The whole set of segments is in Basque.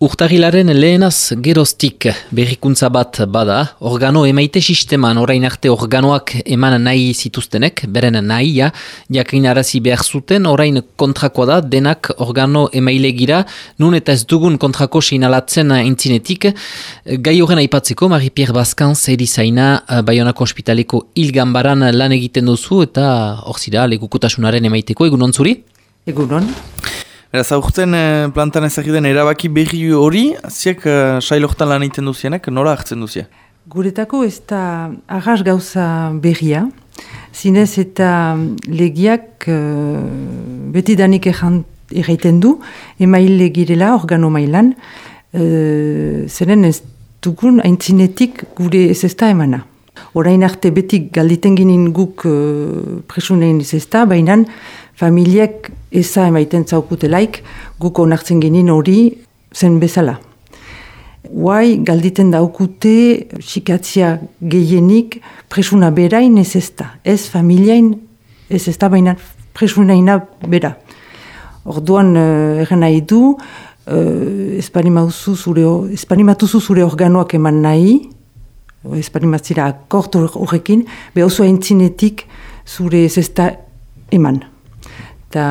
Urtagilaren lehenaz geroztik berrikuntza bat bada, organo emaite sisteman orain arte organoak eman nahi zituztenek, beren nahia, jakin arazi behar zuten, orain kontrakoa da, denak organo emaile gira, nun eta ez dugun kontrako sinalatzen intzinetik, gai horren aipatzeko, Marie-Pierre Baskan, zeri zaina, Bayonako ospitaleko hilgambaran lan egiten duzu, eta hor zira, legukotasunaren emaiteko, egun ontzuri? Egunon. Beraz, aurten eh, plantan ezagiten erabaki berri hori, ziak uh, sailortan lan egiten duzienek, nora hartzen duzia? Guretako ez da agas gauza berria, zinez eta legiak uh, beti danik erraiten du, emaile girela, organo mailan, uh, zeren ez dugun aintzinetik gure ez ez da emana. Orain arte beti galditen ginen guk uh, ez da, baina familiek eza emaiten zaukutelaik, guk onartzen genin hori zen bezala. Guai, galditen daukute, xikatzia gehienik, presuna berain ez ezta. Ez familiain ez ezta, baina presunaina bera. Orduan, uh, erren nahi du, uh, espanimatuzu zure, espanimatuzu zure organoak eman nahi, espanimatzira akortu horrekin, behar oso entzinetik zure ez ezta eman. Eta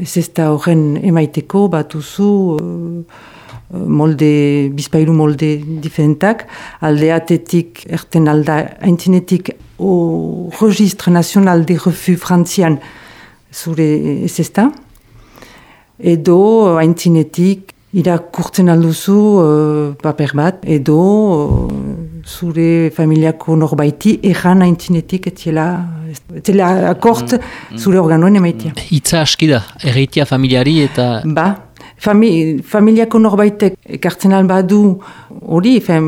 ez ez da horren emaiteko batuzu uh, molde, bizpailu molde diferentak, aldeatetik erten alda haintzinetik o Registre Nacional de Refu Frantzian zure ez ez da, edo haintzinetik irakurtzen alduzu uh, paper bat, edo uh, zure familiako norbaiti erran haintzinetik etziela Zela akort mm, mm. zure organoen emaitia. Itza aski da, erreitia familiari eta... Ba, fami, familiako norbaitek ekartzen alba du hori, fem...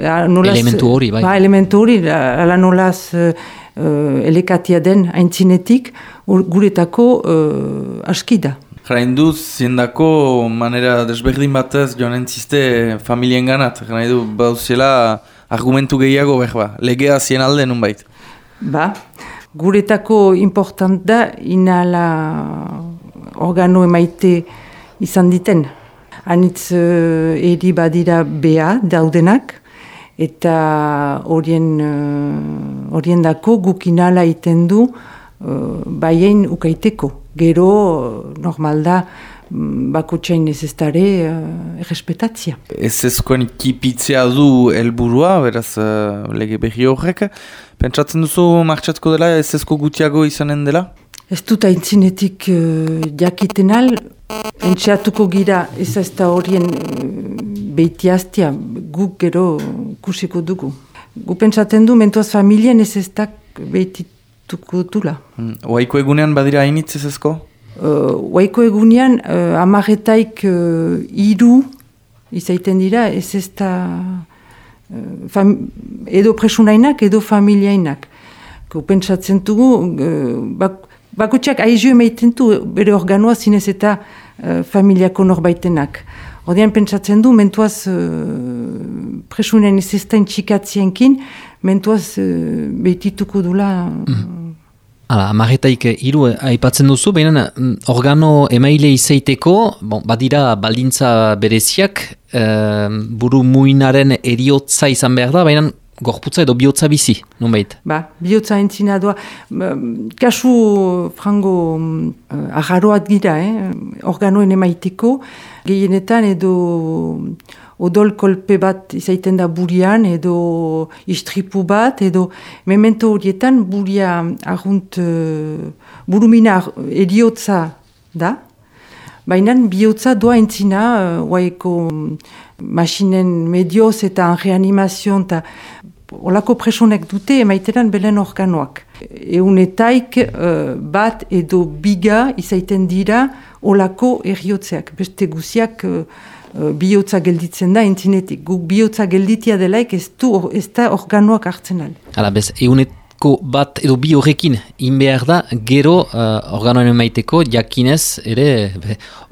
elementu hori, bai. Ba, elementu hori, ala nolaz uh, elekatia den haintzinetik, guretako uh, aski da. Jara induz, ziendako manera desberdin batez joan entziste familien ganat. Jara du, bauzela argumentu gehiago behar ba. Legea zien alde nun bait. Ba, guretako important da inala organo emaite izan diten. Anitz uh, eri badira bea daudenak, eta horien uh, dako guk inala iten du uh, baien ukaiteko. Gero, normal da, mm, bako txain ez ez dara uh, errespetatzia. Ez ezkoen kipitzea du helburua, beraz uh, lege behi horrek, Pentsatzen duzu martxatko dela, ez ezko gutiago izanen dela? Ez dut aintzinetik uh, jakiten al, entxeatuko gira ez ez da horien uh, guk gero kusiko dugu. Gu pentsatzen du, mentuaz familien ez ez da behitituko dutula. Hmm. Oaiko egunean badira hainitz ez ezko? Uh, oaiko egunean, uh, amaretaik uh, iru izaiten dira, ez ez da edo presunainak edo familiainak. Pentsatzen dugu, bak, bakutsak aizu emaiten du bere organoa zinez eta uh, familiako norbaitenak. Odean pentsatzen du, mentuaz uh, ez da intxikatzienkin, mentuaz uh, behitituko dula... Mm. Hala, amaretaik hiru aipatzen duzu, baina mm, organo emaile izaiteko, bon, badira baldintza bereziak, e, buru muinaren eriotza izan behar da, baina gorputza edo bihotza bizi, non behit? Ba, bihotza entzina doa. Kasu, frango, uh, agarroat gira, eh? organoen emaiteko, gehienetan edo odol kolpe bat izaiten da burian, edo istripu bat, edo memento horietan buria ahunt, uh, burumina eriotza da, baina bihotza doa entzina, uh, waeko masinen medioz eta reanimazion, eta olako presonek dute emaiteran belen organoak. Eunetaik uh, bat edo biga izaiten dira olako eriotzeak, beste guziak uh, Eh, bihotza gelditzen da entzinetik. Guk bihotza gelditia delaik ez, du, ez da organoak hartzen al. Hala bez, egunetko bat edo bi horrekin in behar da, gero uh, organoen emaiteko jakinez ere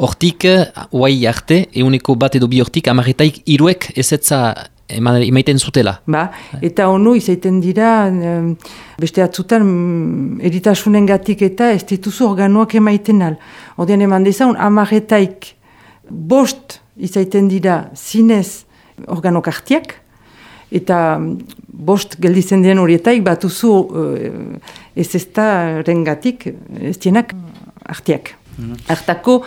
hortik uh, arte, eguneko bat edo bi hortik amaretaik iruek ez etza emaiten zutela. Ba, eta onu izaiten dira, beste atzutan mm, eritasunen gatik eta ez dituzu organoak emaiten al. Odean eman dezaun, amaretaik bost izaiten dira zinez organokartiak, eta bost gelditzen den horietaik batuzu uh, ez ez da rengatik ez dienak artiak. Mm Artako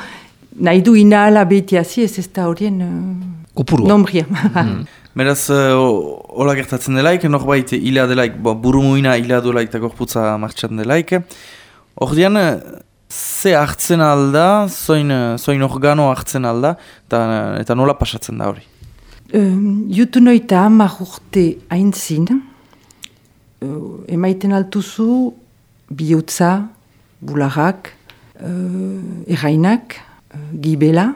nahi du inahala behitiazi ez ez da horien uh, nombria. Mm Beraz, hola gertatzen delaik, norbait hila delaik, bo, burumuina hila delaik eta gorputza martxatzen delaik. Ordian, ze hartzen alda, zoin, zoin organo hartzen alda, eta, eta nola pasatzen da hori? Um, jutu noita hamar urte haintzin, uh, emaiten altuzu bihutza, bularrak, uh, errainak, uh, gibela,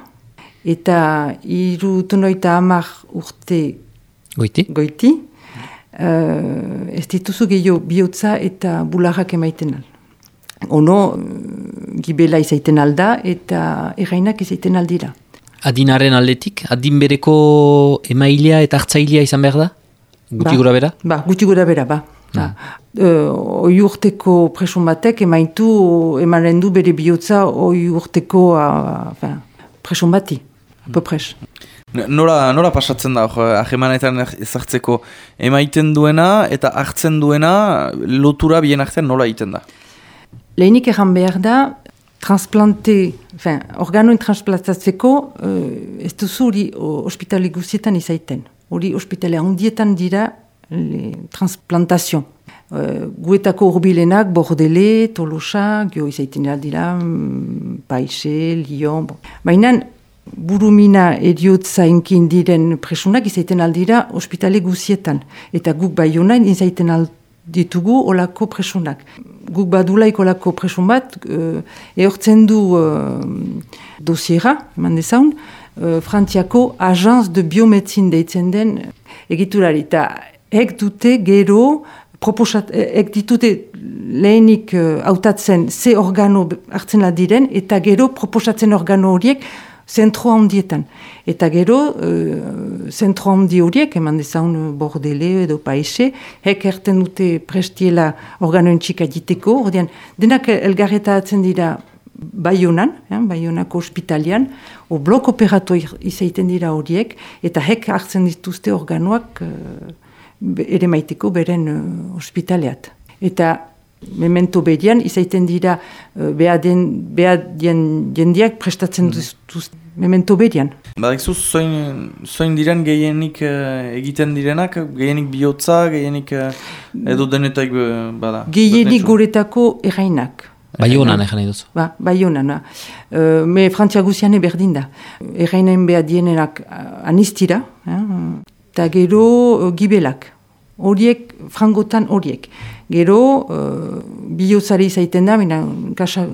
eta irutu noita hamar urte Goiti? Goiti. Uh, ez dituzu gehiago bihotza eta bularrak emaiten al. Ono, uh, gibela izaiten alda eta errainak izaiten aldira. Adinaren aldetik? Adin bereko emailea eta hartzailea izan behar da? Guti ba, gura bera? Ba, guti gura bera, ba. Uh, oi urteko presun batek emaitu emanen du bere bihotza oi urteko uh, presun bati. Mm. Nola, nola pasatzen da, ahemanetan ezartzeko emaiten duena eta hartzen duena lotura bien artean nola egiten da? Lehenik egan behar da, transplante, fin, organoen transplantatzeko uh, ez duzu hori ospitale guztietan izaiten. Hori ospitale handietan dira le, transplantazio. Uh, guetako urbilenak, Bordele, Tolosa, gio izaiten dira, mm, Paixe, Lyon. Bon. Baina, burumina eriotza inkin diren presunak izaiten aldira ospitale guzietan. Eta guk bai honain izaiten alditugu olako presunak. Guk badulaik olako presun bat, uh, ehortzen du uh, dosiera, eman dezaun, uh, frantziako Agence de Biomedzin deitzen den egiturari. Eta ek dute gero, proposat, ek ditute lehenik hautatzen uh, ze organo hartzen diren, eta gero proposatzen organo horiek zentro handietan. Eta gero, uh, zentro handi horiek, eman dezaun bordele edo paise, hek erten dute prestiela organoen txika diteko, ordean, denak elgarretatzen dira Baionan, eh, Baionako ospitalian, o blok operato izaiten dira horiek, eta hek hartzen dituzte organoak uh, ere maiteko beren uh, ospitaleat. Eta memento bedian, izaiten dira uh, behadien jendiak prestatzen mm. Memento bedian. Badak zuz, zoin, zoin diren gehienik uh, egiten direnak, gehienik bihotza, gehienik uh, edo denetak uh, bada? Gehienik guretako errainak. Bai honan egin duzu. Ba, bai honan. Uh, me frantzia guziane berdin da. Errainen behar dienenak anistira, eta eh? gero uh, gibelak. Horiek, frangotan horiek. Gero, uh, bihotzari zaiten da, mina, kasa,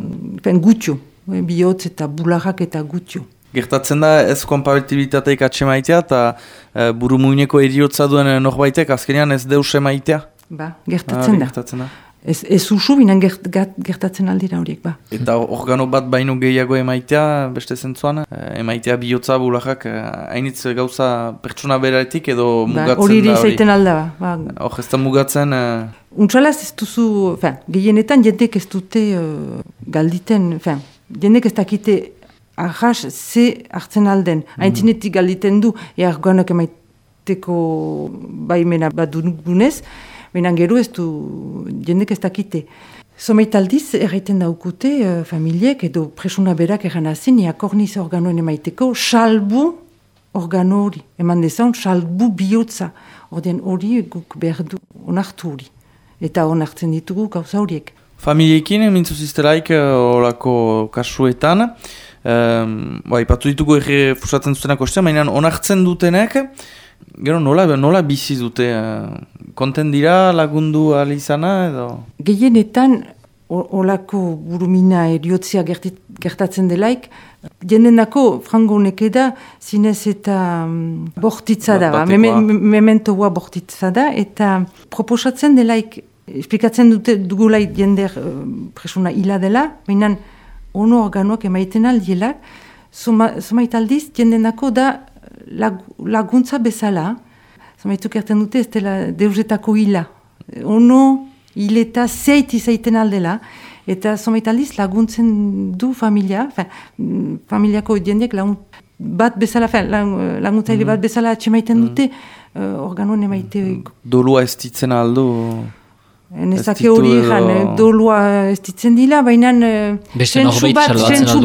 gutxo. Bihotz eta bularrak eta gutxo. Gertatzen da ez kompatibilitateik atxemaitea eta e, buru muineko eriotza duen norbaitek azkenean ez deus emaitea? Ba, gertatzen, ah, gertatzen da. Ez, ez usu binen gert, gertatzen aldira horiek, ba. Eta organo bat baino gehiago emaitea, beste zentzuan, e, emaitea bihotza bulajak, e, hainitz gauza pertsona beratik edo ba, mugatzen hori da hori. Hori alda, ba. Hor ez da mugatzen... E... Untsalaz ez duzu, fin, gehienetan jendek ez dute uh, galditen, fin, jendek ez dakite ahas ze hartzen alden. Mm. Aintzinetik galditen du, ear goanak emaiteko baimena bat dugunez, baina gero ez du jendek ez dakite. Zomait aldiz, erraiten daukute, uh, familiek edo presuna berak erran azin, ea korniz organoen emaiteko, salbu organo hori. Eman dezan, salbu bihotza. Ordean hori guk behar du onartu hori. Eta onartzen ditugu gauza horiek. Familiekin, mintzu zizteraik, horako kasuetan, Um, ba, ipatu ditugu erre fusatzen zutenak ostean, baina onartzen dutenek, gero nola, nola bizi dute, uh, konten dira lagundu alizana edo? Gehienetan, olako burumina eriotzia gertatzen delaik, jendendako frango neke da, zinez eta um, bortitza da, ba, mementoa bortitza da, eta proposatzen delaik, esplikatzen dute dugulaik jender uh, presuna hila dela, baina ono organoak emaiten aldielak, zomait aldiz, jendenako da laguntza bezala, zomaitu kerten dute ez dela deuzetako hila. Ono hileta zeit izaiten aldela, eta zomait aldiz laguntzen du familia, familiako jendeak lagun bat bezala, lan, laguntzaile mm. bat bezala atxemaiten dute, uh, organoen emaite... Dolua ez ditzen aldo... Nezake hori egan, dolua ez ditzen dila, baina sentsu bat,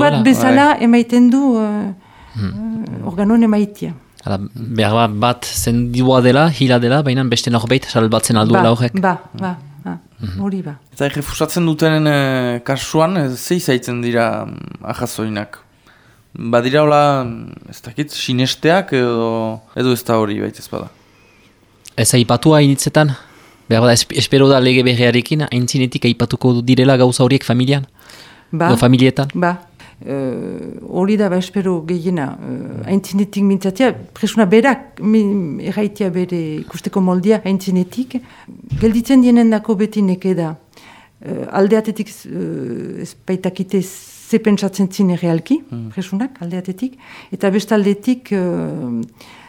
bat bezala emaiten du uh, hmm. organoen emaitia. Hala, behar bat zendua dela, hila dela, baina beste norbait salbatzen alduela horrek. Ba, ba, ba, mhm. hori ba. Eta errefusatzen dutenen e, kasuan, zei zaitzen dira mm, ahazoinak? Badira hola, ez dakit, sinesteak edo, edo ez da hori baita ezpada? Ez aipatua initzetan? Behar da, espero da lege berrearekin, haintzinetik aipatuko direla gauza horiek familian? Ba, familietan? Ba, Eh, hori da, ba, espero gehiena, uh, haintzinetik mintzatia, presuna berak, erraitia bere ikusteko moldia haintzinetik, gelditzen dienen dako beti neke da, uh, aldeatetik uh, ez baitakite ze pentsatzen zine realki, mm. presunak, aldeatetik, eta bestaldetik uh,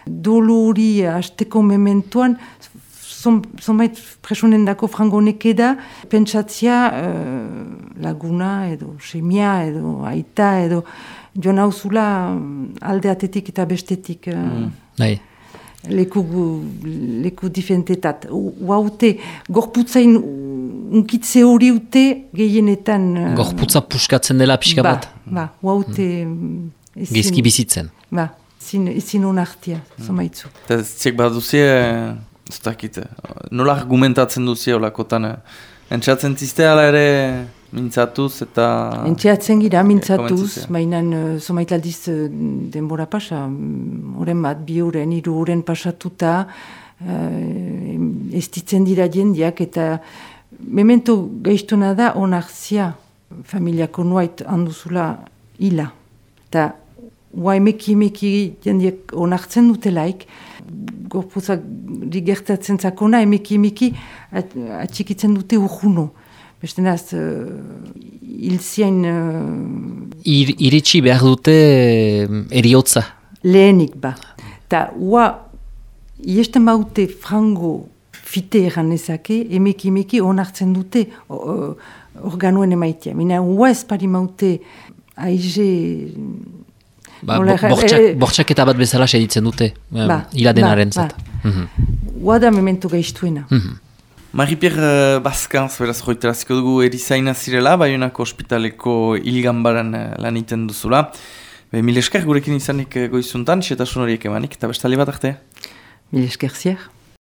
doluri hasteko mementuan, zonbait presonen dako frangonek eda, pentsatzia uh, laguna edo semia edo aita edo joan hauzula mm, aldeatetik eta bestetik. Uh, mm. Leku, leku difentetat. Uaute, gorputzain unkitze hori ute gehienetan... Uh, Gorputza puskatzen dela pixka ba, bat? Ba, uaute... Mm. Gezki bizitzen? Ba, ezin honartia, mm. zomaitzu. Eta ziek bat duzie... Ez dakit, nola argumentatzen duzi olakotan, eh? entxatzen zizte ala ere mintzatuz eta... Entxatzen gira mintzatuz, mainan uh, somaitaldiz uh, denbora pasa, horren bat, bi huren, iru huren pasatuta, uh, ez ditzen dira jendiak eta memento gaiztuna da onarzia familiako nuait handuzula hila. Eta Ua emeki emeki jendiek onartzen dutelaik, gorpuzak digertatzen zakona, emeki emeki atxikitzen dute urhuno. Beste naz, uh, ilzien... Uh, Ir, iritsi behar dute uh, eriotza? Lehenik ba. Ta ua, iesten baute frango fite eran ezake, emeki emeki onartzen dute uh, organoen emaitia. Mina ua ez pari maute aize Ba, bortxak, eta bat bezala seditzen dute, ba, ila denaren ba, zat. Ba. Mhm. mementu gaiztuena. Mhm. Marie-Pierre uh, Baskanz, beraz joiteraziko dugu erizaina zirela, baionako ospitaleko hilgan baran uh, lan iten duzula. Be, mil esker gurekin izanik goizuntan, xetasun horiek emanik, eta bestali bat arte? Mil esker zier.